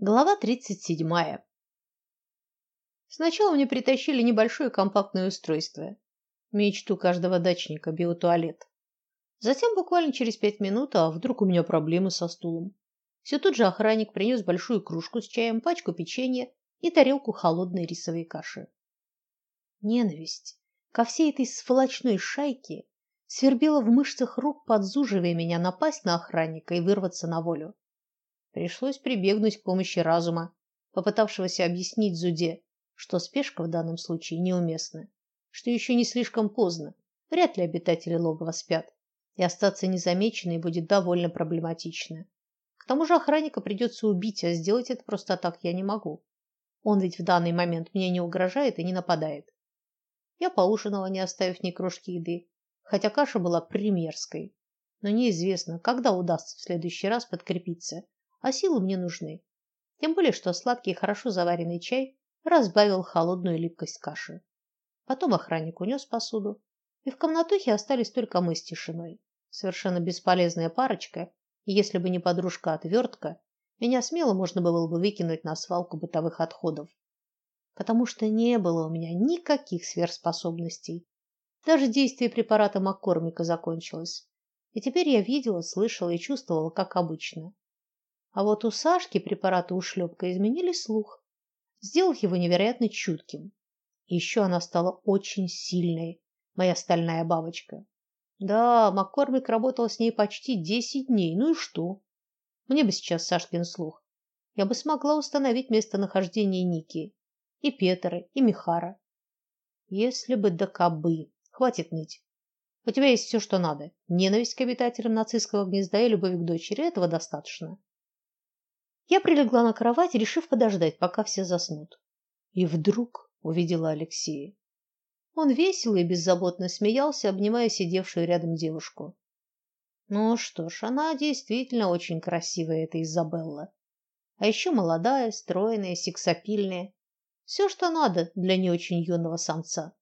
Глава тридцать седьмая. Сначала мне притащили небольшое компактное устройство, мечту каждого дачника биотуалет. Затем буквально через пять минут, а вдруг у меня проблемы со стулом. Все тот же охранник принес большую кружку с чаем, пачку печенья и тарелку холодной рисовой каши. Ненависть ко всей этой сволочной шайке свербела в мышцах рук, подзуживая меня напасть на охранника и вырваться на волю. Пришлось прибегнуть к помощи разума, попытавшегося объяснить Зуде, что спешка в данном случае неуместна, что еще не слишком поздно, вряд ли обитатели логова спят, и остаться незамеченной будет довольно проблематично. К тому же охранника придется убить, а сделать это просто так я не могу. Он ведь в данный момент мне не угрожает и не нападает. Я поужинала, не оставив ни крошки еды, хотя каша была примерской. Но неизвестно, когда удастся в следующий раз подкрепиться а силы мне нужны. Тем более, что сладкий и хорошо заваренный чай разбавил холодную липкость каши. Потом охранник унес посуду, и в комнатухе остались только мы с тишиной. Совершенно бесполезная парочка, и если бы не подружка отвертка, меня смело можно было бы выкинуть на свалку бытовых отходов, потому что не было у меня никаких сверхспособностей. Даже действие препарата Маккормика закончилось. И теперь я видела, слышала и чувствовала, как обычно. А вот у Сашки препараты ушлепка изменили слух, сделав его невероятно чутким. И еще она стала очень сильной, моя стальная бабочка. Да, Маккормик работал с ней почти десять дней. Ну и что? Мне бы сейчас Сашкин слух. Я бы смогла установить местонахождение Ники, и Петра, и Михара. Если бы да кабы. Хватит ныть. У тебя есть все, что надо. Ненависть к обитателям нацистского гнезда и любовь к дочери этого достаточно. Я прилегла на кровать, решив подождать, пока все заснут. И вдруг увидела Алексея. Он весело и беззаботно смеялся, обнимая сидевшую рядом девушку. Ну что ж, она действительно очень красивая, эта Изабелла. А еще молодая, стройная, сексапильная. Все, что надо для не очень юного самца.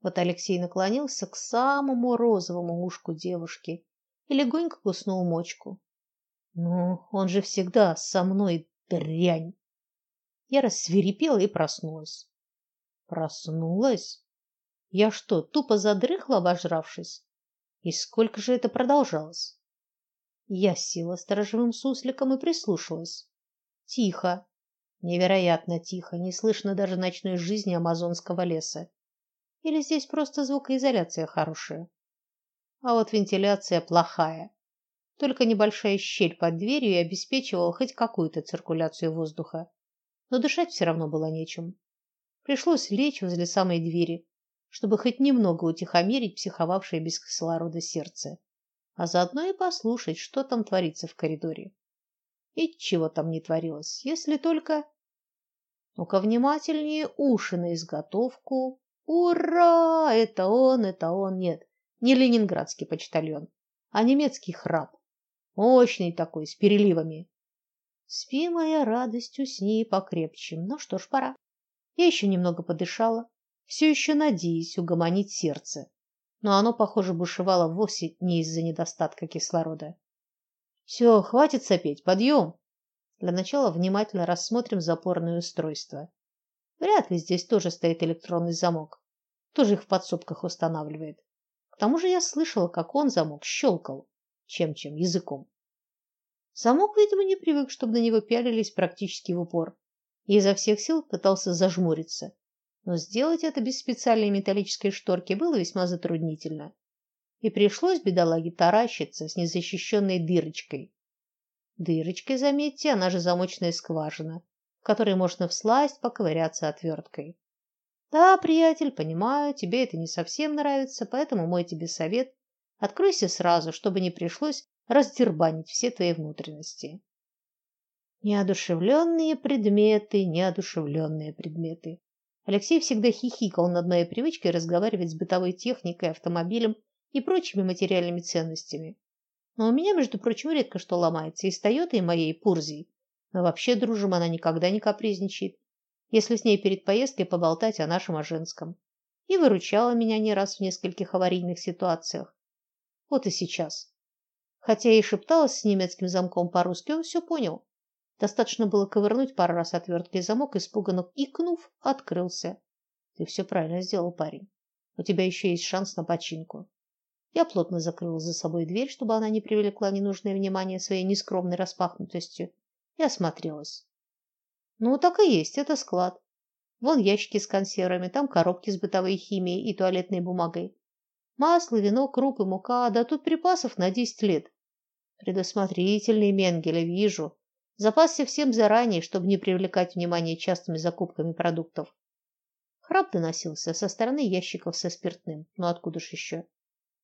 Вот Алексей наклонился к самому розовому ушку девушки и легонько куснул мочку. Ну, он же всегда со мной, дрянь. Я рассвирепела и проснулась. Проснулась? Я что, тупо задрыхла, обожравшись? И сколько же это продолжалось? Я села сторожевым сусликом и прислушалась. Тихо, невероятно тихо, не слышно даже ночной жизни амазонского леса. Или здесь просто звукоизоляция хорошая? А вот вентиляция плохая. Только небольшая щель под дверью и обеспечивала хоть какую-то циркуляцию воздуха. Но дышать все равно было нечем. Пришлось лечь возле самой двери, чтобы хоть немного утихомирить психовавшее без кислорода сердце, а заодно и послушать, что там творится в коридоре. И чего там не творилось, если только Ну-ка внимательнее уши на изготовку. Ура! Это он, это он. Нет, не ленинградский почтальон, а немецкий храп. Мощный такой, с переливами. Спи, моя радость, усни покрепче. Ну что ж, пора. Я еще немного подышала, все еще надеясь угомонить сердце. Но оно, похоже, бушевало вовсе не из-за недостатка кислорода. Все, хватит сопеть, подъем. Для начала внимательно рассмотрим запорное устройство. Вряд ли здесь тоже стоит электронный замок. Кто же их в подсобках устанавливает? К тому же я слышала, как он замок щелкал чем-чем языком. Замок, видимо, не привык, чтобы на него пялились практически в упор, и изо всех сил пытался зажмуриться. Но сделать это без специальной металлической шторки было весьма затруднительно. И пришлось бедолаге таращиться с незащищенной дырочкой. Дырочкой, заметьте, она же замочная скважина, в которой можно всласть поковыряться отверткой. Да, приятель, понимаю, тебе это не совсем нравится, поэтому мой тебе совет Откройся сразу, чтобы не пришлось раздербанить все твои внутренности. Неодушевленные предметы, неодушевленные предметы. Алексей всегда хихикал над моей привычкой разговаривать с бытовой техникой, автомобилем и прочими материальными ценностями. Но у меня, между прочим, редко что ломается, и с Тойотой моей Пурзией. Но вообще дружим, она никогда не капризничает. Если с ней перед поездкой поболтать о нашем, о женском. И выручала меня не раз в нескольких аварийных ситуациях. Вот и сейчас. Хотя и шепталась с немецким замком по-русски, он все понял. Достаточно было ковырнуть пару раз отверткой замок, испуганно икнув, открылся. Ты все правильно сделал, парень. У тебя еще есть шанс на починку. Я плотно закрыла за собой дверь, чтобы она не привлекла ненужное внимание своей нескромной распахнутостью, и осмотрелась. Ну, так и есть, это склад. Вон ящики с консервами, там коробки с бытовой химией и туалетной бумагой. Масло, вино, крупы, мука, да тут припасов на десять лет. Предусмотрительный Менгеле, вижу. Запасся всем заранее, чтобы не привлекать внимание частыми закупками продуктов. Храп доносился со стороны ящиков со спиртным. Ну откуда ж еще?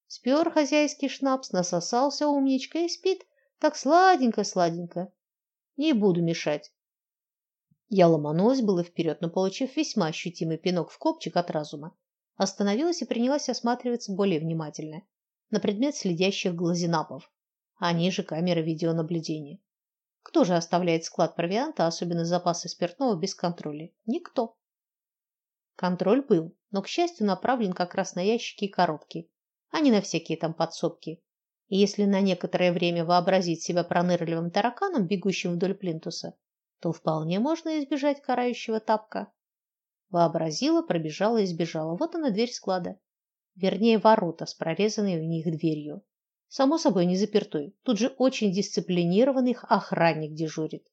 Спер хозяйский шнапс, насосался умничка и спит так сладенько-сладенько. Не буду мешать. Я ломанулась было вперед, но, получив весьма ощутимый пинок в копчик от разума, остановилась и принялась осматриваться более внимательно на предмет следящих глазинапов. Они же камеры видеонаблюдения. Кто же оставляет склад провианта, особенно запасы спиртного, без контроля? Никто. Контроль был, но, к счастью, направлен как раз на ящики и коробки, а не на всякие там подсобки. И если на некоторое время вообразить себя пронырливым тараканом, бегущим вдоль плинтуса, то вполне можно избежать карающего тапка. Вообразила, пробежала и сбежала. Вот она дверь склада. Вернее, ворота с прорезанной в них дверью. Само собой, не запертой. Тут же очень дисциплинированный охранник дежурит.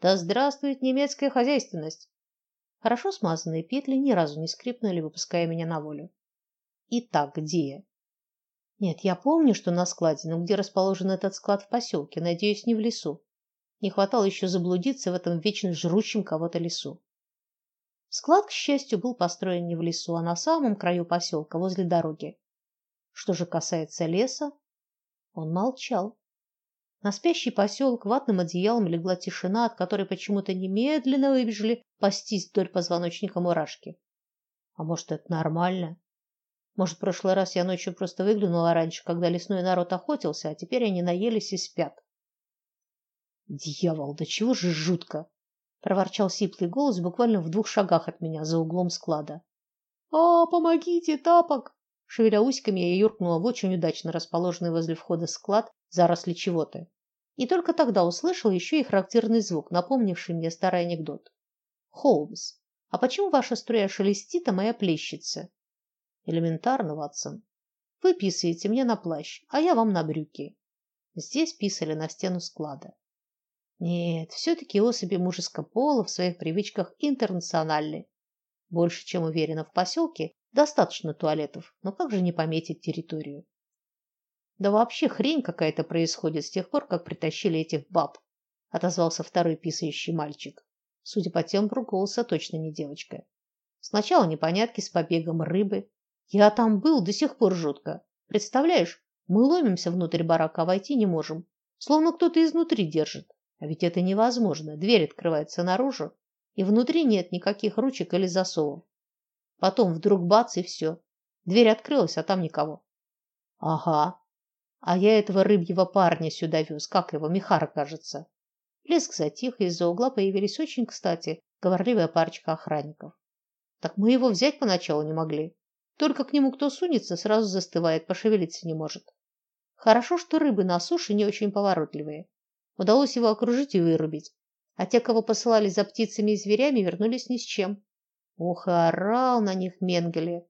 Да здравствует немецкая хозяйственность. Хорошо смазанные петли ни разу не скрипнули, выпуская меня на волю. Итак, где я? Нет, я помню, что на складе, но где расположен этот склад в поселке? Надеюсь, не в лесу. Не хватало еще заблудиться в этом вечно жрущем кого-то лесу. Склад, к счастью, был построен не в лесу, а на самом краю поселка, возле дороги. Что же касается леса, он молчал. На спящий поселок ватным одеялом легла тишина, от которой почему-то немедленно выбежали пастись вдоль позвоночника мурашки. А может, это нормально? Может, в прошлый раз я ночью просто выглянула раньше, когда лесной народ охотился, а теперь они наелись и спят. Дьявол, да чего же жутко, проворчал сиплый голос буквально в двух шагах от меня за углом склада. А, помогите, тапок! Шевеля усиками, я юркнула в очень удачно расположенный возле входа склад заросли чего-то. И только тогда услышал еще и характерный звук, напомнивший мне старый анекдот. Холмс, а почему ваша струя шелестит, а моя плещется? Элементарно, Ватсон. Вы писаете мне на плащ, а я вам на брюки. Здесь писали на стену склада. Нет, все-таки особи мужеского пола в своих привычках интернациональны. Больше, чем уверена, в поселке достаточно туалетов, но как же не пометить территорию? Да вообще хрень какая-то происходит с тех пор, как притащили этих баб, отозвался второй писающий мальчик. Судя по тембру голоса, точно не девочка. Сначала непонятки с побегом рыбы. Я там был, до сих пор жутко. Представляешь, мы ломимся внутрь барака, а войти не можем, словно кто-то изнутри держит. А ведь это невозможно. Дверь открывается наружу, и внутри нет никаких ручек или засовов. Потом вдруг бац и все. Дверь открылась, а там никого. Ага. А я этого рыбьего парня сюда вез, как его, Михар, кажется. Леск затих, и из-за угла появились очень, кстати, говорливая парочка охранников. Так мы его взять поначалу не могли. Только к нему кто сунется, сразу застывает, пошевелиться не может. Хорошо, что рыбы на суше не очень поворотливые. Удалось его окружить и вырубить. А те, кого посылали за птицами и зверями, вернулись ни с чем. Ох, и орал на них Менгеле.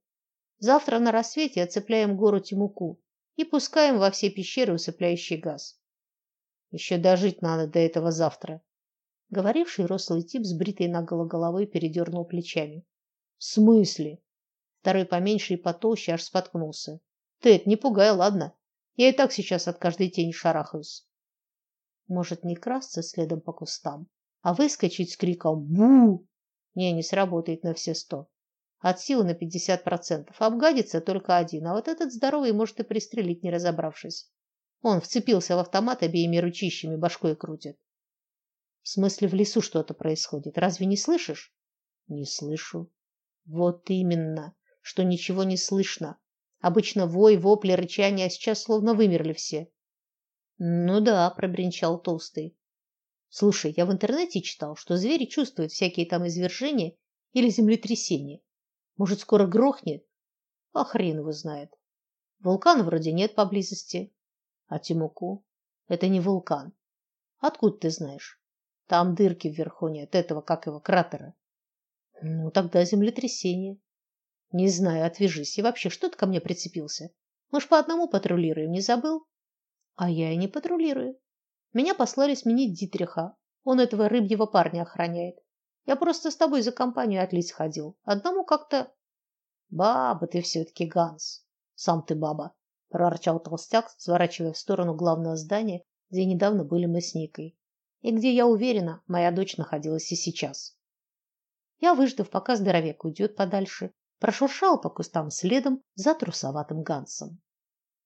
Завтра на рассвете оцепляем гору Тимуку и пускаем во все пещеры усыпляющий газ. Еще дожить надо до этого завтра. Говоривший рослый тип с бритой наголо головой передернул плечами. В смысле? Второй поменьше и потолще аж споткнулся. Ты это не пугай, ладно? Я и так сейчас от каждой тени шарахаюсь. Может, не красться следом по кустам, а выскочить с криком «Бу!» Не, не сработает на все сто. От силы на пятьдесят процентов. Обгадится только один, а вот этот здоровый может и пристрелить, не разобравшись. Он вцепился в автомат обеими ручищами, башкой крутит. В смысле, в лесу что-то происходит. Разве не слышишь? Не слышу. Вот именно, что ничего не слышно. Обычно вой, вопли, рычание, а сейчас словно вымерли все. Ну да, пробринчал толстый. Слушай, я в интернете читал, что звери чувствуют всякие там извержения или землетрясения. Может, скоро грохнет? А хрен его знает. Вулкана вроде нет поблизости. А Тимуку? Это не вулкан. Откуда ты знаешь? Там дырки вверху нет, этого, как его, кратера. Ну, тогда землетрясение. Не знаю, отвяжись. И вообще, что ты ко мне прицепился? Мы ж по одному патрулируем, не забыл? А я и не патрулирую. Меня послали сменить Дитриха. Он этого рыбьего парня охраняет. Я просто с тобой за компанию отлить ходил. Одному как-то Баба ты все таки Ганс. Сам ты баба, проворчал толстяк, сворачивая в сторону главного здания, где недавно были мы с Никой, и где, я уверена, моя дочь находилась и сейчас. Я, выждав, пока здоровяк уйдет подальше, прошуршал по кустам следом за трусоватым Гансом.